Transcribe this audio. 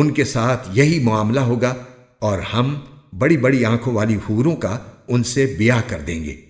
ان کے ساتھ یہی معاملہ ہوگا اور ہم بڑی بڑی آنکھوں والی حوروں کا ان سے بیاہ کر دیں گے۔